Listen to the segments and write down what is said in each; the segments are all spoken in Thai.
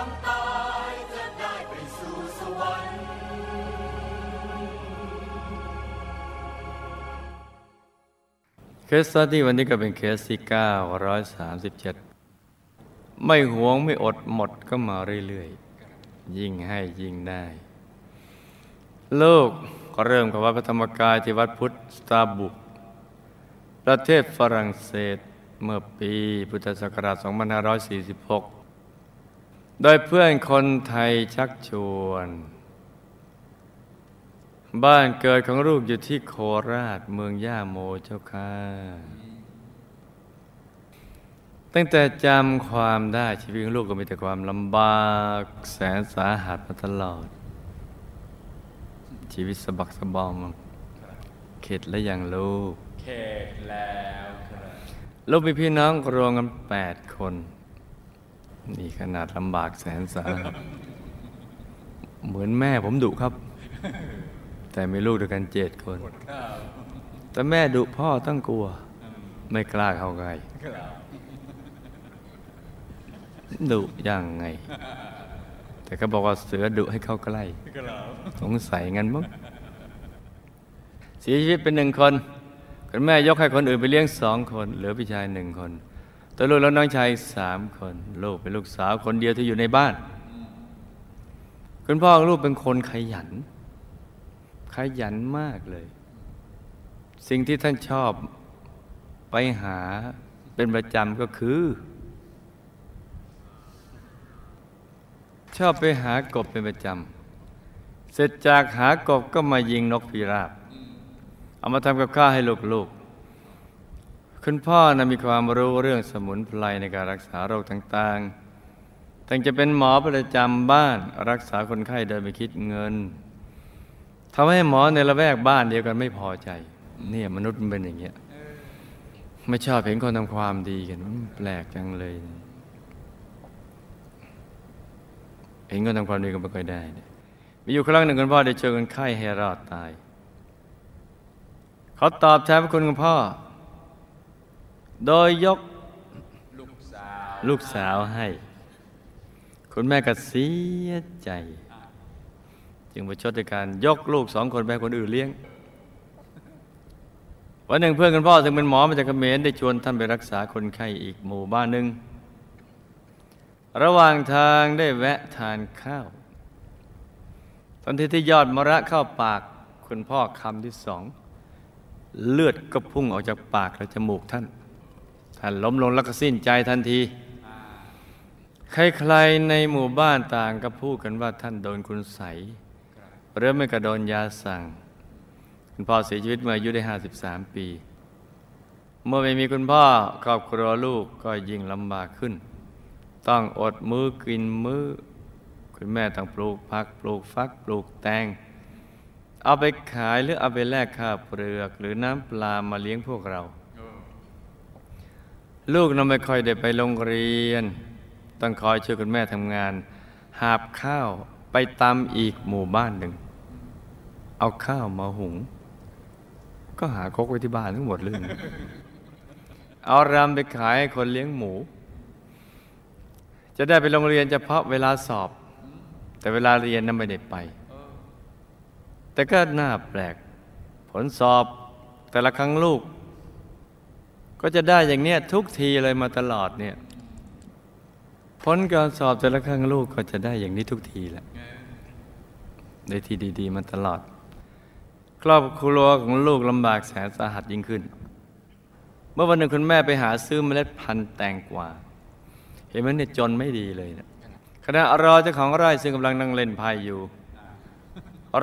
ังตายจะได้ไปสู่สวรรค์ เคสตัดี้วันนี้ก็เป็นเคสที่ 937 ไม่หวงไม่อดหมดก็มาเรื่อยๆ ยิ่งให้ยิ่งได้ลูกก็เริ่มกับวัดพระธรรมกายที่วัดพุทธสตาบุก ประเทศฝรั่งเศสเมื่อปีพุทธศักราช 2546 โดยเพื่อนคนไทยชักชวน บ้านเกิดของลูกอยู่ที่โคราชเมืองย่าโมเจ้าค่ะ ตั้งแต่จำความได้ชีวิตของลูกก็มีแต่ความลำบากแสนสาหัสมาตลอด ชีวิตสะบักสะบอมเข็ดและยังลูก เขตแล้วครับลูกมีพี่น้องรวมกันแปดคน นี่ขนาดลำบากแสนสาหัสเหมือนแม่ผมดุครับ แต่มีลูกด้วยกันเจ็ดคน แต่แม่ดุพ่อต้องกลัว ไม่กล้าเข้าใกล้ดุยังไง แต่เขาบอกว่าเสือดุให้เข้าใกล้สงสัยงั้นมั้งเสียชีวิตเป็นหนึ่งคน คุณแม่ยกให้คนอื่นไปเลี้ยงสองคน เหลือพี่ชายหนึ่งคน ตัวลูกแล้วน้องชายสามคน ลูกเป็นลูกสาวคนเดียวที่อยู่ในบ้าน คุณพ่อของลูกเป็นคนขยัน ขยันมากเลย สิ่งที่ท่านชอบไปหาเป็นประจำก็คือ ชอบไปหากบเป็นประจำเสร็จจากหากบก็มายิงนกพิราบ เอามาทำกับข้าวให้ลูกๆ คุณพ่อนะมีความรู้เรื่องสมุนไพรในการรักษาโรคต่างๆตั้งจะเป็นหมอประจำบ้านรักษาคนไข้โดยไม่คิดเงินทำให้หมอในละแวกบ้านเดียวกันไม่พอใจ เนี่ยมนุษย์มันเป็นอย่างเงี้ยไม่ชอบเห็นคนทำความดีกันแปลกจังเลย เห็นคนทำความดีก็ไม่ค่อยได้มีอยู่ครั้งหนึ่งคุณพ่อได้เจอคนไข้ให้รอดตายเขาตอบแทนพระคุณคุณพ่อ โดยยกลูกสาวลูกสาวให้ คุณแม่ก็เสียใจ จึงประชดในการยกลูกสองคนไปให้คนอื่นเลี้ยง วันหนึ่งเพื่อนคุณพ่อซึ่งเป็นหมอมาจากเขมรได้ชวนท่านไปรักษาคนไข้อีกหมู่บ้านหนึ่ง ระหว่างทางได้แวะทานข้าว ตอนที่ที่ยอดมะระเข้าปากคุณพ่อคำที่สอง เลือดก็พุ่งออกจากปากและจมูกท่าน ท่านล้มลงแล้วก็สิ้นใจทันที ใครๆในหมู่บ้านต่างก็พูดกันว่าท่านโดนคุณใสยหรือไม่ก็โดนยาสั่ง คุณพ่อเสียชีวิตเมื่ออายุได้ 53 ปี เมื่อไม่มีคุณพ่อครอบครัวลูกก็ยิ่งลำบากขึ้น ต้องอดมือกินมือคุณแม่ต้องปลูกผักปลูกฟักปลูกแตง เอาไปขายหรือเอาไปแลกข้าวเปลือก หรือน้ำปลามาเลี้ยงพวกเรา ลูกน้องไม่ค่อยได้ไปโรงเรียน ต้องคอยช่วยคุณแม่ทำงาน หาบข้าวไปตามอีกหมู่บ้านหนึ่ง เอาข้าวมาหุง ก็หาคกไว้ที่บ้านทั้งหมดเลยเอารำไปขายให้คนเลี้ยงหมู จะได้ไปโรงเรียนเฉพาะเวลาสอบ แต่เวลาเรียนนั้นไม่ได้ไป แต่ก็น่าแปลก ผลสอบแต่ละครั้งลูก ก็จะได้อย่างเนี้ยทุกทีเลยมาตลอดเนี่ยผลการสอบแต่ละครั้งลูกก็จะได้อย่างนี้ทุกทีแหละได้ที่ดี ๆมาตลอด ครอบครัวของลูกลำบากแสนสาหัสยิ่งขึ้น เมื่อวันหนึ่งคุณแม่ไปหาซื้อเมล็ดพันธุ์แตงกวาเห็นไหมเนี่ยจนไม่ดีเลยนะขณะรอเจ้าของไร่ซึ่งกำลังนั่งเล่นไพ่อยู่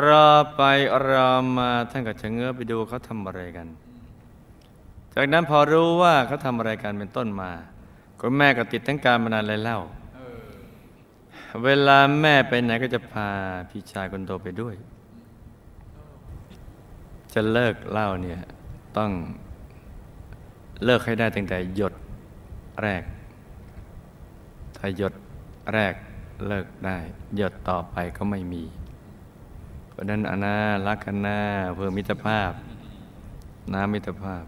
รอไปรอมาท่านก็ชะเง้อไปดูเขาทำอะไรกัน จากนั้นพอรู้ว่าเขาทำอะไรกันเป็นต้นมาคุณแม่ก็ติดทั้งการมานานเลยเล่าเวลาแม่ไปไหนก็จะพาพี่ชายคนโตไปด้วย จะเลิกเหล้าเนี่ยต้องเลิกให้ได้ตั้งแต่หยดแรก ถ้าหยดแรกเลิกได้ หยดต่อไปก็ไม่มี เพราะนั้นอานารักกันนาเพื่อมิตรภาพ น้ำมิตรภาพ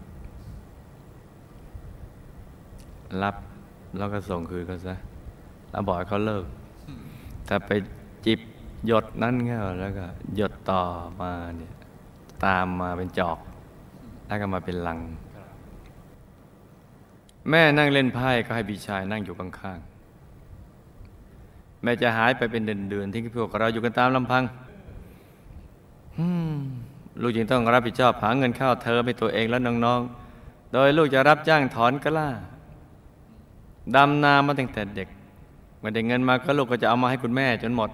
รับแล้วก็ส่งคืนเขาซะแล้วบอกให้เขาเลิก ถ้าไปจิบหยดนั่นเงี้ยแล้วก็หยดต่อมาเนี่ยตามมาเป็นจอก แล้วก็มาเป็นลัง แม่นั่งเล่นไพ่ก็ให้พี่ชายนั่งอยู่ข้างๆแม่จะหายไปเป็นเดือนๆที่พวกเราอยู่กันตามลำพังลูกจึงต้องรับผิดชอบหาเงินเข้าเธอไปตัวเองและน้องๆ โดยลูกจะรับจ้างถอนกล้า ดำนามาตั้งแต่เด็กเมื่อได้เงินมาก็ลูกก็จะเอามาให้คุณแม่จนหมด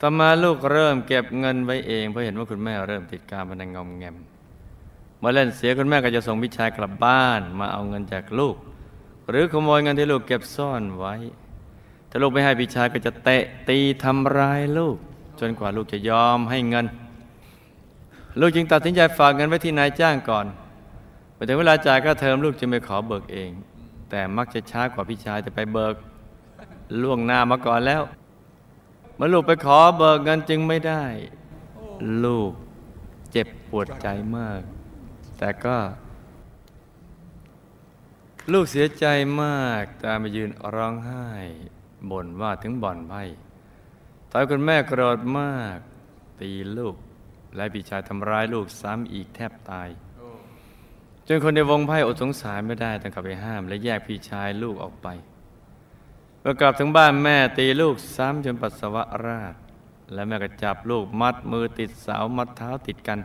ต่อมาลูกเริ่มเก็บเงินไว้เองเพราะเห็นว่าคุณแม่เริ่มติดการพนันงอมแงมเมื่อเล่นเสียคุณแม่ก็จะส่งพิชายกลับบ้านมาเอาเงินจากลูก หรือขโมยเงินที่ลูกเก็บซ่อนไว้ ถ้าลูกไม่ให้พิชายก็จะเตะตีทำร้ายลูก จนกว่าลูกจะยอมให้เงิน ลูกจึงตัดสินใจฝากเงินไว้ที่นายจ้างก่อนพอถึงเวลาจ่ายค่าเทอมลูกจะไม่ขอเบิกเอง แต่มักจะช้ากว่าพี่ชายจะไปเบิกล่วงหน้ามาก่อนแล้วเมื่อลูกไปขอเบิกเงินจึงไม่ได้ ลูกเจ็บปวดใจมาก แต่ก็ ลูกเสียใจมากตามไปยืนร้องไห้บ่นว่าถึงบ่อนไพ่ตอนคุณแม่โกรธมาก ตีลูก และพี่ชายทำร้ายลูกซ้ำอีกแทบตาย จนคนในวงไพ่อดสงสารไม่ได้ต้องกลับไปห้าม และแยกพี่ชายลูกออกไปเมื่อกลับถึงบ้านแม่ตีลูกซ้ำจนปัสสาวะราดและแม่ก็จับลูกมัดมือติดเสามัดเท้าติดกัน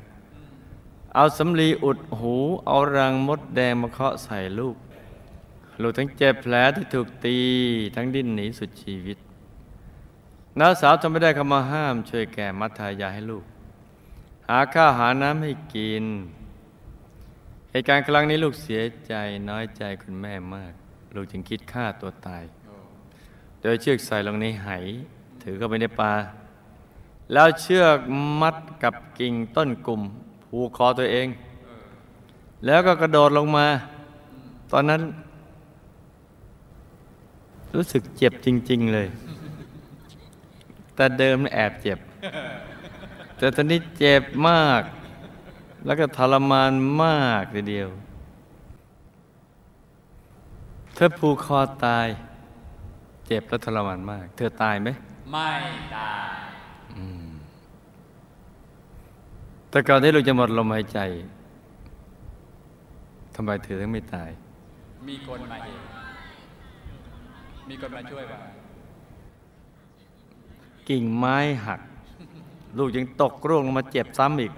เอาสำลีอุดหู เอารังมดแดงมาเคาะใส่ลูก ลูกทั้งเจ็บแผลที่ถูกตีทั้งดิ้นหนีสุดชีวิตน้าสาวทำไม่ได้เข้ามาห้าม ช่วยแก่มัดทายาให้ลูก หาข้าวหาน้ำให้กิน เหตุการณ์ครั้งนี้ลูกเสียใจน้อยใจคุณแม่มาก ลูกจึงคิดฆ่าตัวตาย โดยเชือกใส่ลงในไหถือเข้าไปในปลาแล้วเชือกมัดกับกิ่งต้นกลุ่มผูกคอตัวเอง แล้วก็กระโดดลงมา ตอนนั้น รู้สึกเจ็บจริง ๆ เลย แต่เดิมแอบเจ็บ แต่ตอนนี้เจ็บมาก แล้วก็ทรมานมากทีเดียว เธอผูกคอตาย เจ็บและทรมานมาก เธอตายไหม ไม่ตายแต่ก่อนที่ลูกจะหมดลมหายใจทำไมเธอถึงไม่ตาย มีคนมาเองมีคนมาช่วยป่ะกิ่งไม้หัก ลูกยังตกร่วงลงมาเจ็บซ้ำอีก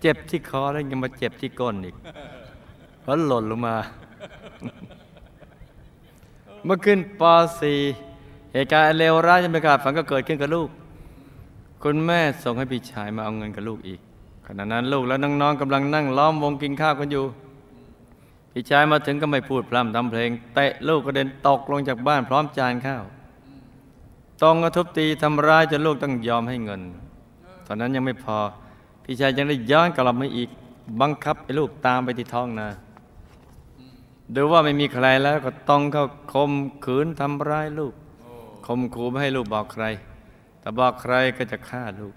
เจ็บที่คอแล้วยังมาเจ็บที่ก้นอีกเพราะหล่นลงมา เมื่อขึ้นป .4 เหตุการณ์เลวร้ายจะไม่ขาดฝันก็เกิดขึ้นกับลูก คุณแม่ส่งให้พี่ชายมาเอาเงินกับลูกอีกขณะนั้นลูกและน้องๆกำลังนั่งล้อมวงกินข้าวกันอยู่ พี่ชายมาถึงก็ไม่พูดพร่ำทำเพลงเตะลูกกระเด็นตกลงจากบ้านพร้อมจานข้าวต้องกระทุบตีทำร้ายจนลูกต้องยอมให้เงิน ตอนนั้นยังไม่พอ พี่ชายยังได้ย้อนกลับมาอีกบังคับให้ลูกตามไปที่ท้องนาดูว่าไม่มีใครแล้วก็ต้องเข้าคมขืนทำร้ายลูกคมขู่ไม่ให้ลูกบอกใคร แต่บอกใครก็จะฆ่าลูก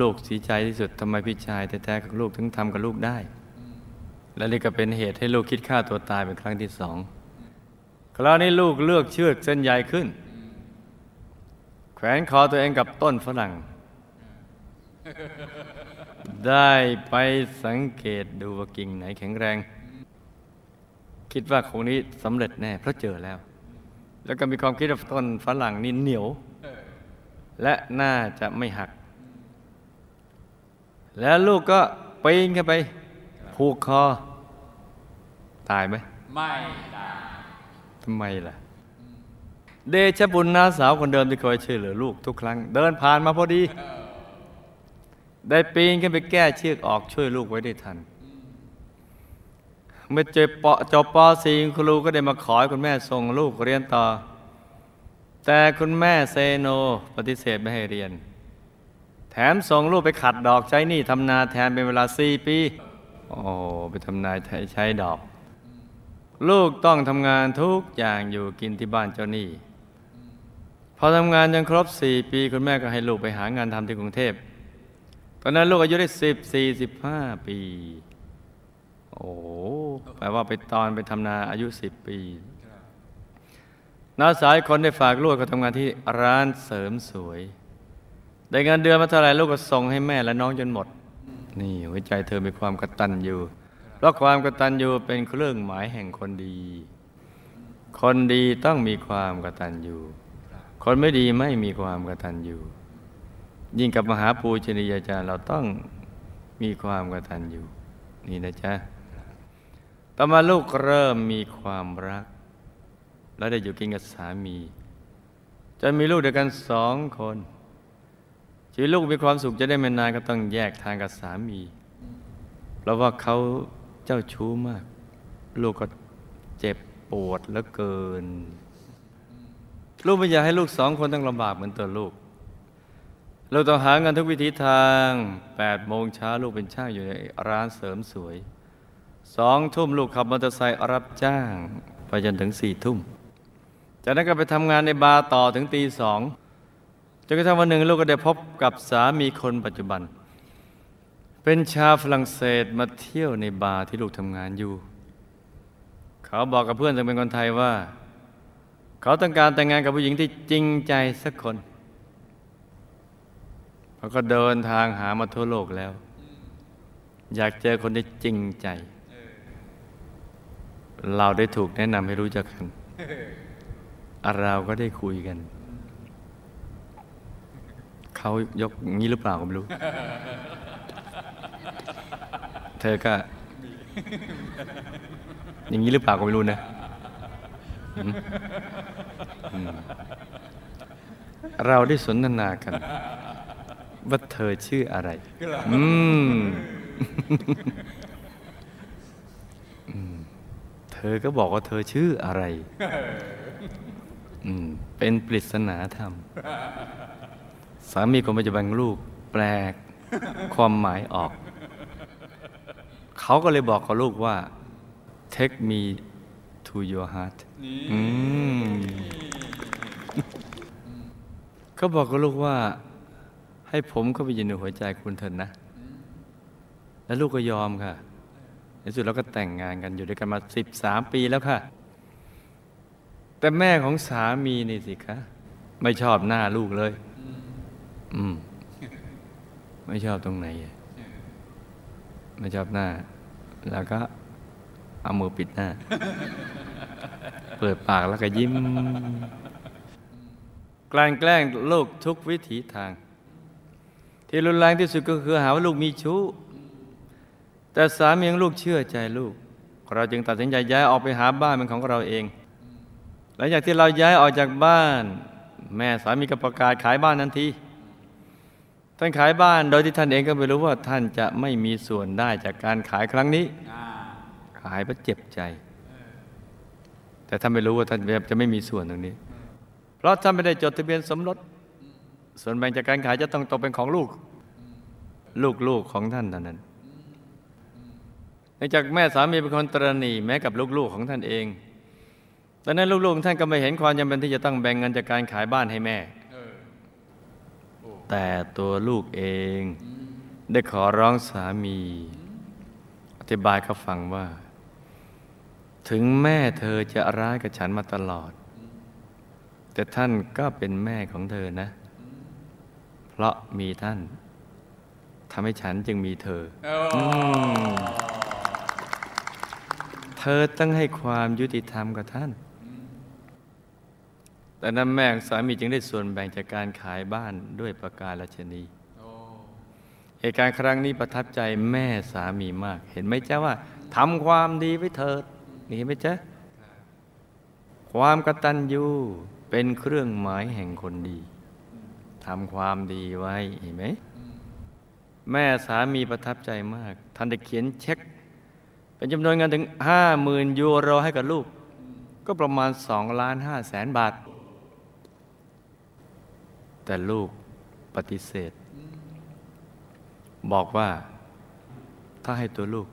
ลูกเสียใจที่สุดทำไมพี่ชายแท้ๆกับลูกถึงทำกับลูกได้ และนี่ก็เป็นเหตุให้ลูกคิดฆ่าตัวตายเป็นครั้งที่สองคราวนี้ลูกเลือกเชือกเส้นใหญ่ขึ้น แขวนคอตัวเองกับต้นฝรั่ง ได้ไปสังเกตดูว่ากิ่งไหนแข็งแรง คิดว่าคงนี้สำเร็จแน่เพราะเจอแล้ว แล้วก็มีความคิดว่าต้นฝรั่งนี่เหนียว และน่าจะไม่หัก แล้วลูกก็ปีนขึ้นไป ผูกคอ ตายไหม ไม่ตายทำไมล่ะ เดชบุญน้าสาวคนเดิมที่คอยช่วยเหลือลูกทุกครั้ง เดินผ่านมาพอดี ได้ปีนขึ้นไปแก้เชือกออกช่วยลูกไว้ได้ทัน เมื่อเจอปจบปสีครูก็ได้มาขอให้คุณแม่ส่งลูกเรียนต่อ แต่คุณแม่เซโนปฏิเสธไม่ให้เรียน แถมส่งลูกไปขัดดอกใช้หนี้ทำนาแทนเป็นเวลาสี่ปี โอ้ไปทำนาใช้ดอก ลูกต้องทำงานทุกอย่างอยู่กินที่บ้านเจ้าหนี้พอทำงานจนครบสี่ปี คุณแม่ก็ให้ลูกไปหางานทำที่กรุงเทพ อนนั้นลูกอายุได้สิบสี่สิบห้าปี โอ้แปลว่าไปตอนไปทำนาอายุสิบปีน้าสายคนได้ฝากลูกเขาทำงานที่ร้านเสริมสวย ได้เงินเดือนมาเท่าไหร่ลูกก็ส่งให้แม่และน้องจนหมด นี่หัวใจเธอมีความกตัญญูเพราะความกตัญญูเป็นเครื่องหมายแห่งคนดี คนดีต้องมีความกตัญญูคนไม่ดีไม่มีความกตัญญูยิ่ ยิ่งกับมหาปูชนียาจารย์เราต้องมีความกตัญญูนี่นะจ๊ะต่อมาลูกเริ่มมีความรัก แล้วได้อยู่กินกับสามีจนมีลูกด้วยกันสองคนชีวิตลูกมีความสุขจะได้ไม่นานก็ต้องแยกทางกับสามี เพราะว่าเขาเจ้าชู้มาก ลูกก็เจ็บปวดเหลือเกิน ลูกไม่อยากให้ลูกสองคนต้องลำบากเหมือนตัวลูก เราต้องหาเงินทุกวิธีทางแปดโมงเช้าลูกเป็นช่างอยู่ในร้านเสริมสวยสองทุ่มลูกขับมอเตอร์ไซค์รับจ้าง ไปจนถึงสี่ทุ่ม จากนั้นก็ไปทำงานในบาร์ต่อถึงตีสองจนกระทั่งวันหนึ่งลูกก็ได้พบกับสามีคนปัจจุบัน เป็นชาวฝรั่งเศสมาเที่ยวในบาร์ที่ลูกทำงานอยู่ เขาบอกกับเพื่อนซึ่งเป็นคนไทยว่า เขาต้องการแต่งงานกับผู้หญิงที่จริงใจสักคน เขาก็เดินทางหามาทั่วโลกแล้ว อยากเจอคนที่จริงใจ เราได้ถูกแนะนำให้รู้จักกัน เราก็ได้คุยกัน เขายกงี้หรือเปล่าก็ไม่รู้ เธอก็ อย่างนี้หรือเปล่าก็ไม่รู้นะเราได้สนทนากัน ว่าเธอชื่ออะไร อืม เธอก็บอกว่าเธอชื่ออะไร อืม เป็นปริศนาธรรม สามีคนปัจจุบันของลูกแปลกความหมายออก เขาก็เลยบอกกับลูกว่า take me to your heart อืมเขาบอกกับลูกว่า ให้ผมเข้าไปยืนในหัวใจคุณเถินนะ แล้วลูกก็ยอมค่ะในสุดเราก็แต่งงานกันอยู่ด้วยกันมาสิบสามปีแล้วค่ะ แต่แม่ของสามีนี่สิคะไม่ชอบหน้าลูกเลย อืม ไม่ชอบตรงไหน ไม่ชอบหน้า แล้วก็เอามือปิดหน้า เปิดปากแล้วก็ยิ้มกลั่นแกล้งลูกทุกวิถีทาง ที่รุนแรงที่สุดก็คือหาว่าลูกมีชู้ แต่สามีของลูกเชื่อใจลูก เราจึงตัดสินใจย้ายออกไปหาบ้านเป็นของเราเอง หลังจากที่เราย้ายออกจากบ้าน แม่สามีก็ประกาศขายบ้านทันทีท่านขายบ้านโดยที่ท่านเองก็ไม่รู้ว่าท่านจะไม่มีส่วนได้จากการขายครั้งนี้ ขายเพราะเจ็บใจ แต่ท่านไม่รู้ว่าท่านจะไม่มีส่วนตรงนี้ เพราะท่านไม่ได้จดทะเบียนสมรส ส่วนแบ่งจากการขายจะต้องตกเป็นของลูก ลูกๆของท่านเท่านั้นเนื่องจากแม่สามีเป็นคนตรณีแม้กับลูกๆของท่านเองดังนั้นลูกๆของท่านก็ไม่เห็นความจำเป็นที่จะต้องแบ่งเงินจากการขายบ้านให้แม่ แต่ตัวลูกเองได้ขอร้องสามี อธิบายเขาฟังว่า ถึงแม่เธอจะร้ายกับฉันมาตลอด แต่ท่านก็เป็นแม่ของเธอนะ เพราะมีท่านทำให้ฉันจึงมีเธออมเธอต้องให้ความยุติธรรมกับท่าน แต่นั้นแม่ของสามีจึงได้ส่วนแบ่งจากการขายบ้านด้วยประการราชนีเหตุการณ์ครั้งนี้ประทับใจแม่สามีมาก เห็นไหมจ๊ะว่าทำความดีไว้เถิดนี่เห็นไหมจ๊ะความกตัญญูเป็นเครื่องหมายแห่งคนดี ทำความดีไว้เห็นไหมแม่สามีประทับใจมาก ท่านได้เขียนเช็ค เป็นจำนวนเงินถึงห้าหมื่นยูโรให้กับลูก ก็ประมาณสองล้านห้าแสนบาท แต่ลูกปฏิเสธ บอกว่าถ้าให้ตัวลูก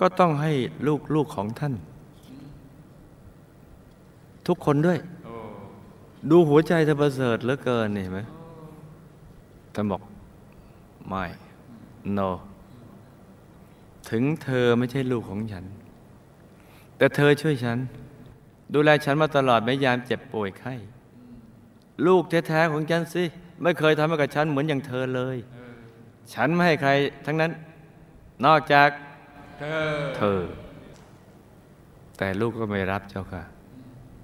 ก็ต้องให้ลูกลูกของท่าน ทุกคนด้วย ดูหัวใจเธอประเสริฐเหลือเกินนี่เห็นไหม ท่านบอกไม่ no ถึงเธอไม่ใช่ลูกของฉัน แต่เธอช่วยฉัน ดูแลฉันมาตลอดไม่ยามเจ็บป่วยไข้ลูกแท้ๆของฉันสิ ไม่เคยทำให้กับฉันเหมือนอย่างเธอเลย ฉันไม่ให้ใคร ทั้งนั้น นอกจากเธอเธอ แต่ลูกก็ไม่รับเจ้าค่ะ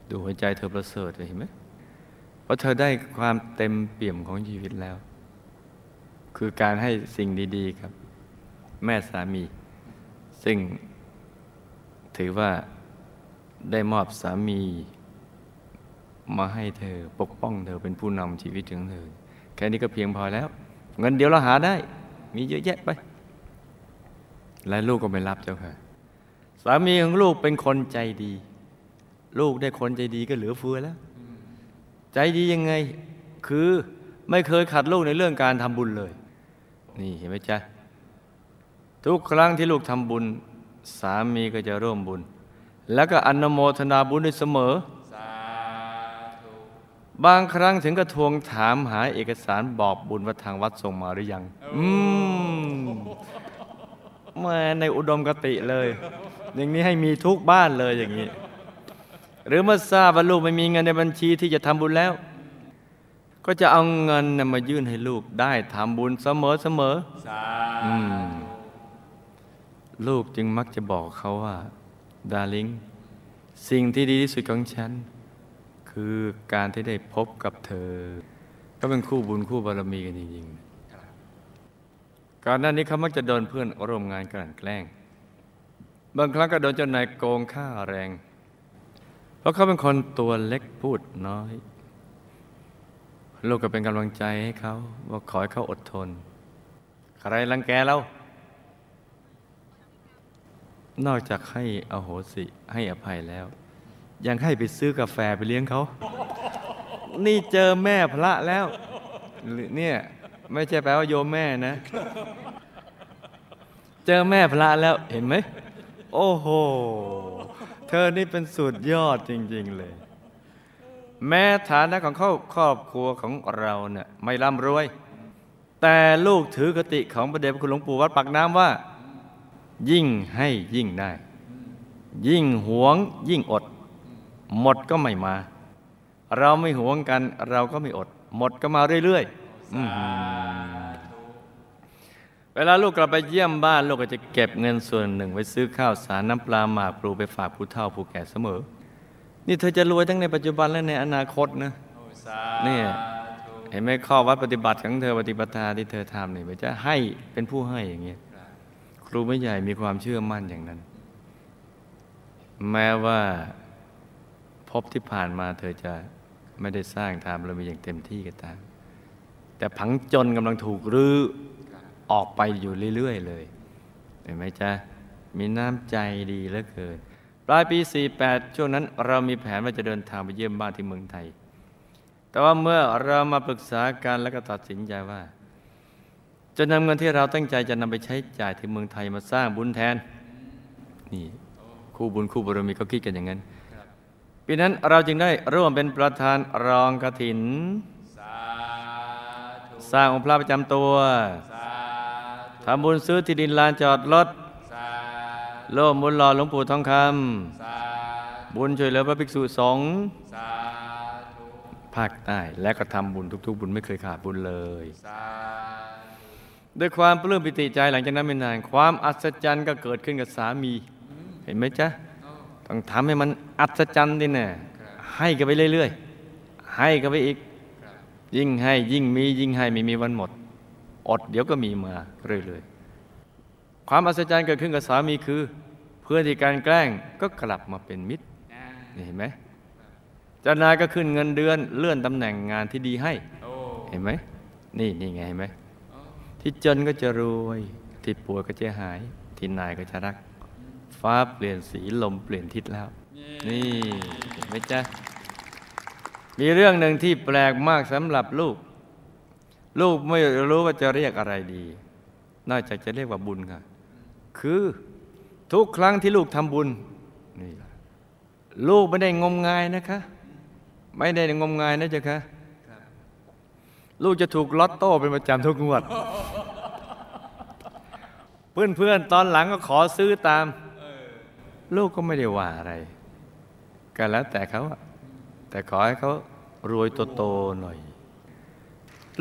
ดูหัวใจเธอประเสริฐเลยเห็นไหมเพราะเธอได้ความเต็มเปี่ยมของชีวิตแล้ว คือการให้สิ่งดีๆครับ แม่สามี ซึ่งถือว่าได้มอบสามีมาให้เธอปกป้องเธอเป็นผู้นำชีวิตของเธอ แค่นี้ก็เพียงพอแล้ว เงินเดี๋ยวเราหาได้ มีเยอะแยะไป และลูกก็ไม่รับเจ้าค่ะ สามีของลูกเป็นคนใจดี ลูกได้คนใจดีก็เหลือเฟือแล้ว ใจดียังไงคือไม่เคยขัดลูกในเรื่องการทำบุญเลย นี่เห็นไหมจ๊ะ ทุกครั้งที่ลูกทำบุญ สามีก็จะร่วมบุญ แล้วก็อนโมทนาบุญด้วยเสมอสาธุบางครั้งถึงกระทวงถามหาเอกสารบอกบุญว่าทางวัดส่งมาหรือยัง อืมมาในอุดมกติเลย อย่างนี้ให้มีทุกบ้านเลยอย่างนี้ หรือเมื่อทราบว่าลูกไม่มีเงินในบัญชีที่จะทำบุญแล้ว ก็จะเอาเงินน่ะมายื่นให้ลูกได้ทำบุญเสมอเสมอสาอืมลูกจึงมักจะบอกเขาว่า ดาริงสิ่งที่ดีที่สุดของฉัน คือการที่ได้พบกับเธอ ก็เป็นคู่บุญคู่บารมีกันจริงๆก่อนหน้านี้เขามักจะโดนเพื่อนร่วมงานกลั่นแกล้ง บางครั้งก็โดนเจ้านายโกงค่าแรง เพราะเขาเป็นคนตัวเล็กพูดน้อย ลูกก็เป็นกำลังใจให้เขาว่าขอให้เขาอดทน ใครรังแกเรา นอกจากให้อโหสิให้อภัยแล้ว ยังให้ไปซื้อกาแฟไปเลี้ยงเขา นี่เจอแม่พระแล้วหรือเนี่ยไม่ใช่แปลว่าโยมแม่นะ เจอแม่พระแล้วเห็นไหม โอ้โห เธอนี่เป็นสุดยอดจริง ๆ เลย แม้ฐานะของครอบครอบครัวของเราเนี่ยไม่ร่ำรวย แต่ลูกถือกติของพระเดชพระคุณหลวงปู่วัดปากน้ำว่า ยิ่งให้ยิ่งได้ ยิ่งหวงยิ่งอด หมดก็ไม่มา เราไม่หวงกันเราก็ไม่อด หมดก็มาเรื่อยๆเวลาลูกกลับไปเยี่ยมบ้าน ลูกก็จะเก็บเงินส่วนหนึ่งไว้ซื้อข้าวสารน้ำปลาหมากปลูไปฝากผู้เฒ่าผู้แก่เสมอ นี่เธอจะรวยทั้งในปัจจุบันและในอนาคตนะโอ้สาเนี่ยธุเห็นไหมข้อวัดปฏิบัติของเธอปฏิปทาที่เธอทำเนี่ยมันจะให้เป็นผู้ให้อย่างเงี้ยครูไม่ใหญ่มีความเชื่อมั่นอย่างนั้น แม้ว่าพบที่ผ่านมาเธอจะไม่ได้สร้างทานบารมีอย่างเต็มที่ก็ตาม แต่ผังจนกำลังถูกรื้อออกไปอยู่เรื่อย ๆ เลย เห็นไหมจ๊ะ มีน้ำใจดีเหลือเกิน ปลายปี 48 ช่วงนั้นเรามีแผนว่าจะเดินทางไปเยี่ยมบ้านที่เมืองไทย แต่ว่าเมื่อเรามาปรึกษากันแล้วก็ตัดสินใจว่า จะนำเงินที่เราตั้งใจจะนำไปใช้จ่ายที่เมืองไทยมาสร้างบุญแทน นี่คู่บุญคู่บารมีเขาคิดกันอย่างนั้นปีนั้นเราจึงได้ร่วมเป็นประธานรองกฐินสาธุสร้างองค์พระประจำตัวสาธุทำบุญซื้อที่ดินลานจอดรถสา โล่บุญหล่อหลวงปู่ทองคสาำบุญช่วยเหลือพระภิกษุสงฆ์สาธุภาคใต้และก็ทำบุญทุก ๆ บุญไม่เคยขาดบุญเลยสาด้วยความปลื้มปิติใจหลังจากนั้นไม่นาน ความอัศจรรย์ก็เกิดขึ้นกับสามี เห็นไหมจ๊ะต้องทำให้มันอัศจรรย์ดิน่ะให้กันไปเรื่อยๆ ให้กันไปอีก ยิ่งให้ยิ่งมียิ่งให้ไม่มีวันหมด อดเดี๋ยวก็มีมาเรื่อยๆ ความอัศจรรย์เกิดขึ้นกับสามีคือ เพื่อนที่การแกล้งก็กลับมาเป็นมิตรนี่เห็นไหมเจ้านายก็ขึ้นเงินเดือนเลื่อนตำแหน่งงานที่ดีให้โอ้เห็นไหมนี่นี่ไงเห็นไหมที่จนก็จะรวย ที่ป่วยก็จะหาย ที่นายก็จะรัก ฟ้าเปลี่ยนสีลมเปลี่ยนทิศแล้ว นี่เห็นไหมจ๊ะมีเรื่องหนึ่งที่แปลกมากสำหรับลูก ลูกไม่รู้ว่าจะเรียกอะไรดี นอกจากจะเรียกว่าบุญค่ะ คือ ทุกครั้งที่ลูกทำบุญนี่ลูกไม่ได้งมงายนะคะ ไม่ได้งมงายนะจ๊ะคะลูกจะถูกลอตโต้เป็นประจำทุกงวด เพื่อนๆตอนหลังก็ขอซื้อตาม ลูกก็ไม่ได้ว่าอะไรก็แล้วแต่เขาแต่ขอให้เขารวยโตๆหน่อย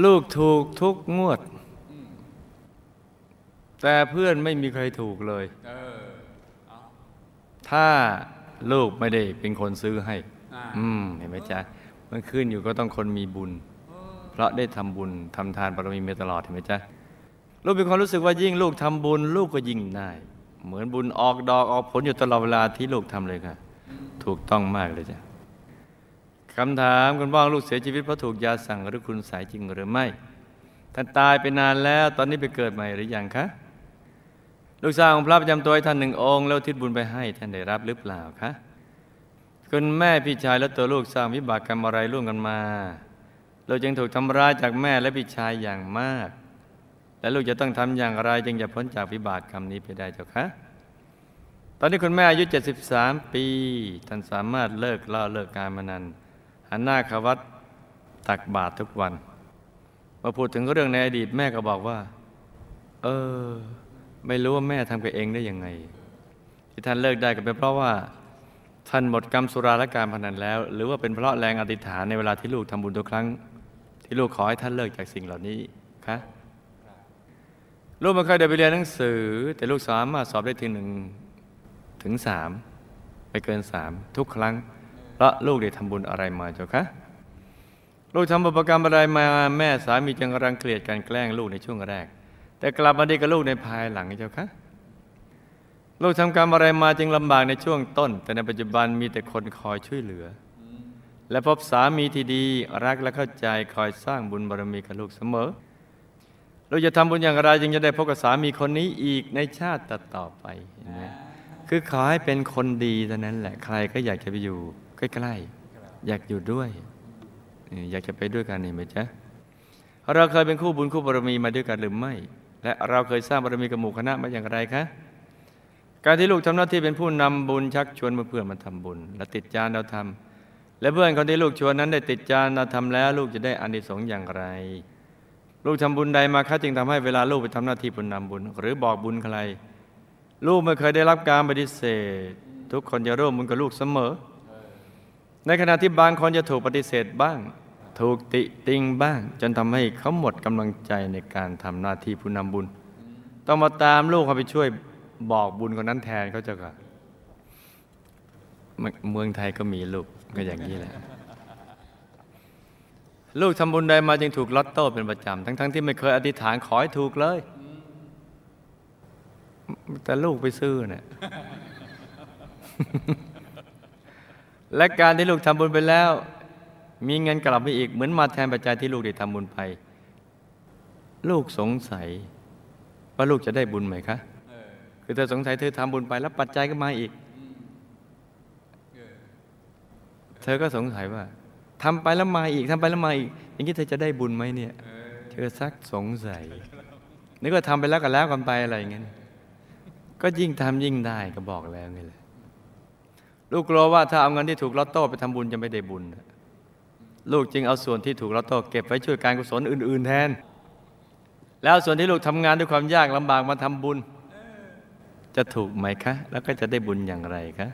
ลูกถูกทุกงวด แต่เพื่อนไม่มีใครถูกเลยเถ้าลูกไม่ได้เป็นคนซื้อให้อ่าอืมเห็นไหมจ๊ะ มันขึ้นอยู่ก็ต้องคนมีบุญ เพราะได้ทำบุญทำทานบารมีมาตลอดเห็นไหมจ๊ะ ลูกมีความรู้สึกว่ายิ่งลูกทำบุญ ลูกก็ยิ่งได้ เหมือนบุญออกดอกออกผลอยู่ตลอดเวลาที่ลูกทำเลยค่ะ ถูกต้องมากเลยจ้ะคำถามคุณพ่อลูกเสียชีวิตเพราะถูกยาสั่งหรือคุณสายจริงหรือไม่ ท่านตายไปนานแล้ว ตอนนี้ไปเกิดใหม่หรือยังคะ ลูกสาวของพระประจำตัวให้ท่านหนึ่งองค์ แล้วทิศบุญไปให้ท่านได้รับหรือเปล่าคะคุณแม่พี่ชายและตัวลูกสร้างวิบากกรรมอะไรร่วมกันมาเราจึงถูกทำร้ายจากแม่และพี่ชายอย่างมาก และลูกจะต้องทำอย่างไรจึงจะพ้นจากวิบากกรรมนี้ไปได้เจ้าคะตอนนี้คุณแม่อายุ 73 ปี ท่านสามารถเลิกเล่าเลิกการมานันหันหน้าเขาวัดตักบาตรทุกวันมาพูดถึงเรื่องในอดีตแม่ก็บอกว่า เออ ไม่รู้ว่าแม่ทำกับเองได้ยังไง ที่ท่านเลิกได้ก็เป็นเพราะว่า ท่านหมดกรรมสุราและการพนันแล้ว หรือว่าเป็นเพราะแรงอธิษฐานในเวลาที่ลูกทำบุญทุกครั้ง ที่ลูกขอให้ท่านเลิกจากสิ่งเหล่านี้คะลูกไม่เคยได้ไปเรียนหนังสือ แต่ลูกสามารถสอบได้ถึงหนึ่งถึงสามไม่เกินสามทุกครั้งเพราะลูกได้ทำบุญอะไรมาเจ้าคะลูกทำบุญประกรรมอะไรมาแม่สามีจึงรังเกียจการแกล้งลูกในช่วงแรก แต่กลับมาดีกับลูกในภายหลังเจ้าคะลูกทำกรรมอะไรมาจึงลำบากในช่วงต้น แต่ในปัจจุบันมีแต่คนคอยช่วยเหลือ และพบสามีที่ดีรักและเข้าใจคอยสร้างบุญบารมีกับลูกเสมอเราจะทำบุญอย่างไรจึงจะได้พบกับสามีคนนี้อีกในชาติต่อไปนไคือขอให้เป็นคนดีเท่านั้นแหละใครก็อยากจะไปอยู่ใกล้ๆอยากอยู่ด้วยอออยากจะไปด้วยกันนี่ไหมจ๊ะเราเคยเป็นคู่บุญคู่บารมีมาด้วยกันหรือไม่ และเราเคยสร้างบารมีกับหมู่คณะมาอย่างไรคะการที่ลูกทำหน้าที่เป็นผู้นำบุญชักชวนเพื่อนมาทำบุญ และติดจานเราทำและเพื่อนคนที่ลูกชวนนั้นได้ติดจานเราทำแล้ว ลูกจะได้อานิสงส์อย่างไร ลูกทำบุญใดมาคะจึงทำให้เวลาลูกไปทำหน้าที่ผู้นำบุญ หรือบอกบุญใคร ลูกไม่เคยได้รับการปฏิเสธ ทุกคนจะร่วมบุญกับลูกเสมอ ในขณะที่บางคนจะถูกปฏิเสธบ้าง ถูกติติงบ้าง จนทำให้เขาหมดกำลังใจในการทำหน้าที่ผู้นำบุญ ต้องมาตามลูกเขาไปช่วยบอกบุญคนนั้นแทนเขาเจ้าค่ะเมืองเมืองไทยก็มีลูกก็อย่างนี้แหละลูกทำบุญใดมาจึงถูกลอตโต้เป็นประจำทั้งๆที่ไม่เคยอธิษฐานขอให้ถูกเลย แต่ลูกไปซื้อเนี่ยและการที่ลูกทำบุญไปแล้ว มีเงินกลับมาอีกเหมือนมาแทนปัจจัยที่ลูกได้ทำบุญไป ลูกสงสัย ว่าลูกจะได้บุญไหมคะคือเธอสงสัยเธอทำบุญไปแล้วปัจจัยก็มาอีก เธอก็สงสัยว่าทำไปแล้วมาอีกทำไปแล้วมาอีก อย่างนี้เธอจะได้บุญไหมเนี่ยเธอซักสงสัยนึกว่าทำไปแล้วก็แล้วกันไปอะไรอย่างเงี้ยก็ยิ่งทำยิ่งได้ก็บอกแล้วไงแหละลูกกลัวว่าถ้าเอาเงินที่ถูกลอตโต้ไปทำบุญจะไม่ได้บุญ ลูกจึงเอาส่วนที่ถูกลอตโต้เก็บไว้ช่วยการกุศลอื่น ๆ แทน แล้วส่วนที่ลูกทำงานด้วยความยากลำบากมาทำบุญ จะถูกไหมคะ แล้วก็จะได้บุญอย่างไรคะ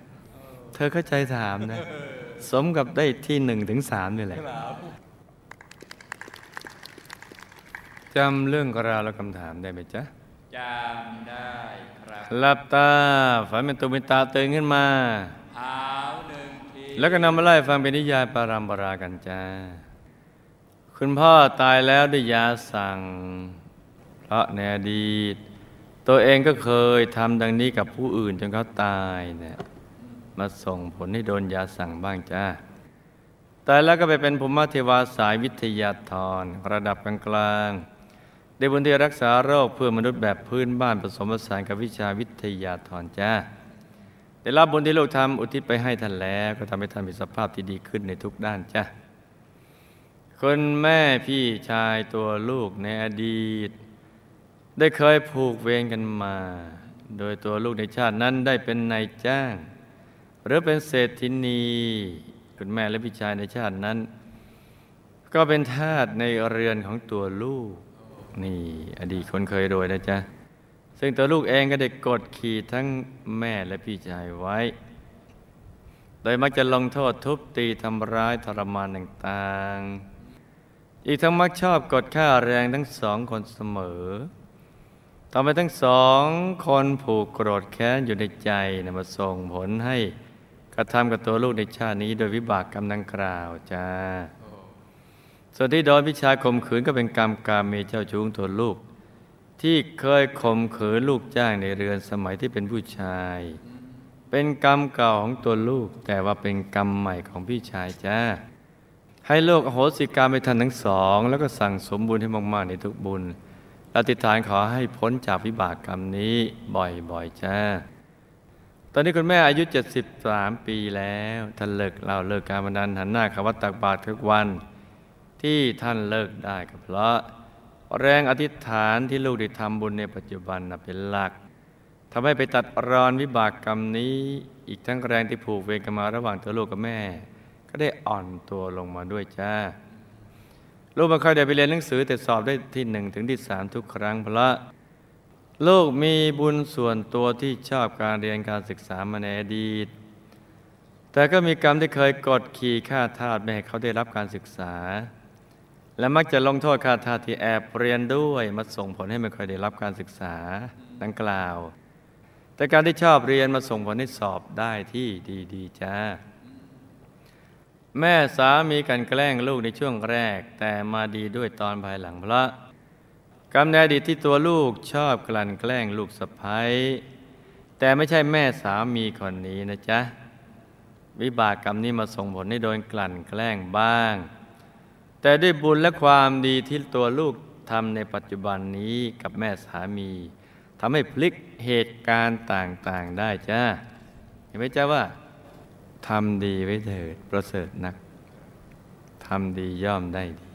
เธอเข้าใจถามนะ สมกับได้ที่หนึ่งถึงสามนี่แหละครับจำเรื่องราวและคำถามได้ไหมจ๊ะจำได้ครับหลับตาฝันเป็นตุเป็นตาตื่นขึ้นมาหาวหนึ่งที แล้วก็นำมาไล่ฟังเป็นนิยายปารัมปรากันจ้า คุณพ่อตายแล้วด้วยยาสั่ง เพราะในอดีต ตัวเองก็เคยทำดังนี้กับผู้อื่นจนเขาตายเนี่ยมาส่งผลให้โดนยาสั่งบ้างจ้าตายแล้วก็ไปเป็นภูมิเทวาสายวิทยาธรระดับกลางๆได้บุญที่รักษาโรคเพื่อมนุษย์แบบพื้นบ้านผสมผสานกับวิชาวิทยาธรจ้า ได้รับบุญที่ลูกทำอุทิศไปให้ท่านแล้ว ก็ทำให้ท่านมีสภาพที่ดีขึ้นในทุกด้านจ้ะคนแม่พี่ชายตัวลูกในอดีต ได้เคยผูกเวรกันมา โดยตัวลูกในชาตินั้นได้เป็นนายจ้าง หรือเป็นเศรษฐินีคุณแม่และพี่ชายในชาตินั้น ก็เป็นทาสในเรือนของตัวลูก นี่ อดีตคนเคยรวยนะจ๊ะ ซึ่งตัวลูกเองก็ได้กดขี่ทั้งแม่และพี่ชายไว้ โดยมักจะลงโทษทุบตีทำร้ายทรมานต่างๆ อีกทั้งมักชอบกดค่าแรงทั้งสองคนเสมอทำให้ทั้งสองคนผูกโกรธแค้นอยู่ในใจนะมาส่งผลให้กระทำกับตัวลูกในชาตินี้ โดยวิบากกรรมดังกล่าวจ้าส่วนที่โดนพิชาข่มขืนก็เป็นกรรมกรรมเมเจ้าชู้ตัวลูก ที่เคยข่มขืนลูกจ้างในเรือนสมัยที่เป็นผู้ชาย เป็นกรรมเก่าของตัวลูก แต่ว่าเป็นกรรมใหม่ของพี่ชายจ้า ให้โลกอโหสิกรรมไปทันทั้งสอง แล้วก็สั่งสมบุญให้มากๆในทุกบุญอธิษฐานขอให้พ้นจากวิบากกรรมนี้บ่อยๆจ้า ตอนนี้คุณแม่อายุ 73 ปีแล้วท่านเลิกเล่าเลิกการบันดาลหันหน้าขวัตตักบาตรทุกวัน ที่ท่านเลิกได้ก็เพราะ แรงอธิษฐานที่ลูกได้ทำบุญในปัจจุบันเป็นหลักทำให้ไปตัดรอนวิบากกรรมนี้ อีกทั้งแรงที่ผูกเวรกันมาระหว่างตัวลูกกับแม่ ก็ได้อ่อนตัวลงมาด้วยจ้า ลูกไม่ค่อยได้ไปเรียนหนังสือแต่สอบได้ที่หนึ่งถึงที่สามทุกครั้งเพราะลูกมีบุญส่วนตัวที่ชอบการเรียนการศึกษามาในอดีต แต่ก็มีกรรมที่เคยกดขี่ฆ่าทาสไม่ให้เขาได้รับการศึกษา และมักจะลงโทษฆ่าทาที่แอบเรียนด้วยมาส่งผลให้ไม่ค่อยได้รับการศึกษาดังกล่าว แต่การที่ชอบเรียนมาส่งผลให้สอบได้ที่ดีๆจ้าแม่สามีกันแกล้งลูกในช่วงแรก แต่มาดีด้วยตอนภายหลังพระกรรมในอดีตที่ตัวลูกชอบกลั่นแกล้งลูกสะพ้ายแต่ไม่ใช่แม่สามีคนนี้นะจ๊ะ วิบากกรรมนี้มาส่งผลให้โดนกลั่นแกล้งบ้าง แต่ด้วยบุญและความดีที่ตัวลูกทำในปัจจุบันนี้กับแม่สามีทำให้พลิกเหตุการณ์ต่างๆได้จ้าเห็นไหมจ้าว่าทำดีไว้เถิดประเสริฐนักทำดีย่อมได้ดี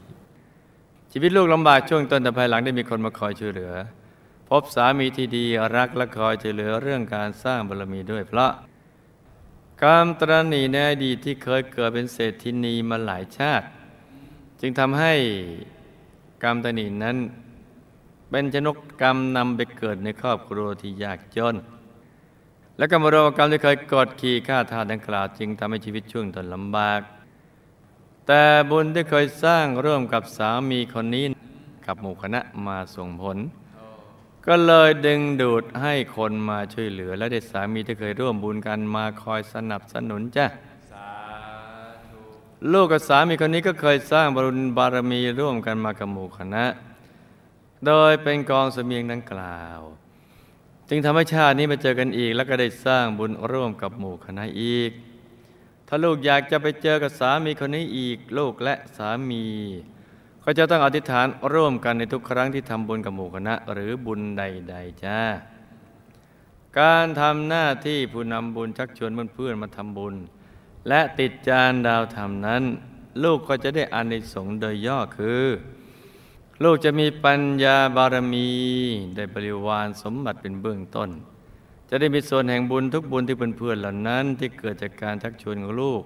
ชีวิตลูกลำบากช่วงต้นแต่ภายหลังได้มีคนมาคอยช่วยเหลือ พบสามีที่ดีรักและคอยช่วยเหลือเรื่องการสร้างบารมีด้วยเพราะกรรมตรณีในอดีตที่เคยเกิดเป็นเศรษฐินีมาหลายชาติ จึงทำให้กรรมตรณีนั้น เป็นชนกกรรมนำไปเกิดในครอบครัวที่ยากจน และกรรมโรกรรมที่เคยกดขี่ฆ่าทาสดังกล่าวจึงทำให้ชีวิตช่วงตนลำบาก แต่บุญที่เคยสร้างร่วมกับสามีคนนี้กับหมู่คณะมาส่งผล ก็เลยดึงดูดให้คนมาช่วยเหลือและได้สามีที่เคยร่วมบุญกันมาคอยสนับสนุนจ้ะ ลูกกับสามีคนนี้ก็เคยสร้างบุญบารมีร่วมกันมากับหมู่คณะ โดยเป็นกองเสมียงดังกล่าว จึงทำให้ชาตินี้มาเจอกันอีก แล้วก็ได้สร้างบุญร่วมกับหมู่คณะอีก ถ้าลูกอยากจะไปเจอกับสามีคนนี้อีกลูกและสามี ก็จะต้องอธิษฐานร่วมกันในทุกครั้งที่ทำบุญกับหมู่คณะ หรือบุญใด ๆ จ้า การทำหน้าที่ผู้นำบุญชักชวนเพื่อนๆมาทำบุญ และติดจานดาวธรรมนั้น ลูกก็จะได้อานิสงส์โดยย่อคือ ลูกจะมีปัญญาบารมี ได้บริวารสมบัติเป็นเบื้องต้น จะได้มีส่วนแห่งบุญทุกบุญที่เพื่อนๆเหล่านั้นที่เกิดจากการทักชวนของลูก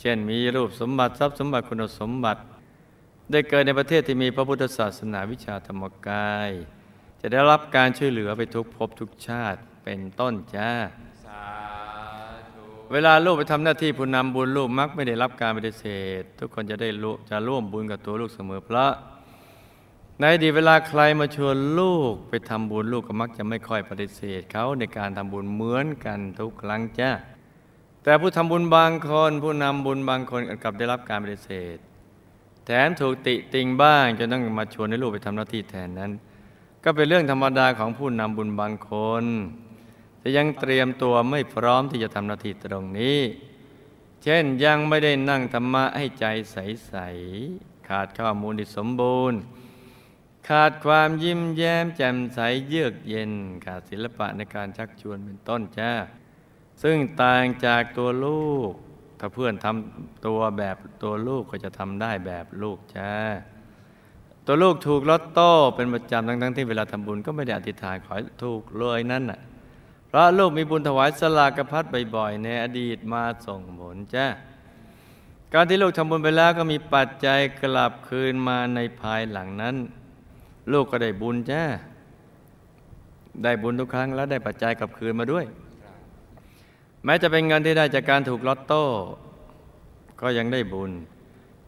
เช่นมีรูปสมบัติทรัพย์สมบัติคุณสมบัติ ได้เกิดในประเทศที่มีพระพุทธศาสนาวิชาธรรมกาย จะได้รับการช่วยเหลือไปทุกภพทุกชาติเป็นต้นจ้า เวลาลูกไปทำหน้าที่ผู้นำบุญลูกมักไม่ได้รับการปฏิเสธ ทุกคนจะได้จะร่วมบุญกับตัวลูกเสมอเพราะในดีเวลาใครมาชวนลูกไปทำบุญลูกก็มักจะไม่ค่อยปฏิเสธเขาในการทำบุญเหมือนกันทุกครั้งจ้าแต่ผู้ทำบุญบางคน ผู้นำบุญบางคนกลับได้รับการปฏิเสธ แถมถูกติติงบ้างจนต้องมาชวนให้ลูกไปทำหน้าที่แทนนั้น ก็เป็นเรื่องธรรมดาของผู้นำบุญบางคน แต่ยังเตรียมตัวไม่พร้อมที่จะทำหน้าที่ตรงนี้ เช่นยังไม่ได้นั่งธรรมะให้ใจใส ๆ ขาดข้อมูลที่สมบูรณ์ ขาดความยิ้มแย้มแจ่มใสเยือกเย็น ขาดศิลปะในการชักชวนเป็นต้นจ้า ซึ่งต่างจากตัวลูก ถ้าเพื่อนทำตัวแบบตัวลูกก็จะทำได้แบบลูกจ้าตัวลูกถูกลอตโต้เป็นประจำทั้งๆที่เวลาทำบุญก็ไม่ได้อธิษฐานขอถูกเลยนั่นน่ะ พราะลูกมีบุญถวายสลากพัดบ่อยๆ ในอดีตมาส่งผลจ้าการที่ลูกทำบุญไปแล้วก็มีปัจจัยกลับคืนมาในภายหลังนั้น ลูกก็ได้บุญจ้าได้บุญทุกครั้งแล้วได้ปัจจัยกลับคืนมาด้วย แม้จะเป็นเงินที่ได้จากการถูกลอตโต้ ก็ยังได้บุญ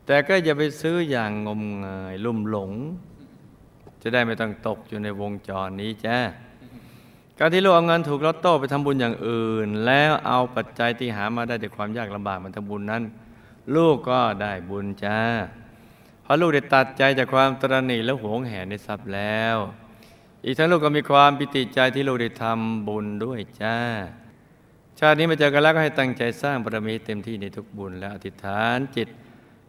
แต่ก็อย่าไปซื้ออย่างงมงายลุ่มหลง จะได้ไม่ต้องตกอยู่ในวงจรนี้จ้า การที่ลูกเอาเงินถูกลอตโต้ไปทำบุญอย่างอื่น แล้วเอาปัจจัยที่หามาได้จากความยากลำบากมาทำบุญนั้น ลูกก็ได้บุญจ้าเพราะลูกได้ตัดใจจากความตรณีและหวงแหนในทรัพย์แล้ว อีกทั้งลูกก็มีความปิติใจที่ลูกได้ทำบุญด้วยจ้า ชาตินี้มาเจอกันแล้วก็ให้ตั้งใจสร้างบารมีเต็มที่ในทุกบุญและอธิษฐานจิต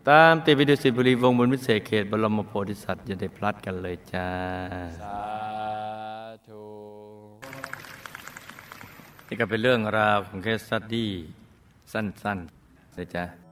ตามติวิดุสิบุรีวงบุญวิเศษเขตบรมโพธิสัตว์อย่าได้พลัดกันเลยจ้า นี่ก็เป็นเรื่องราวของเคสสตดี้สั้นๆนะจ๊ะ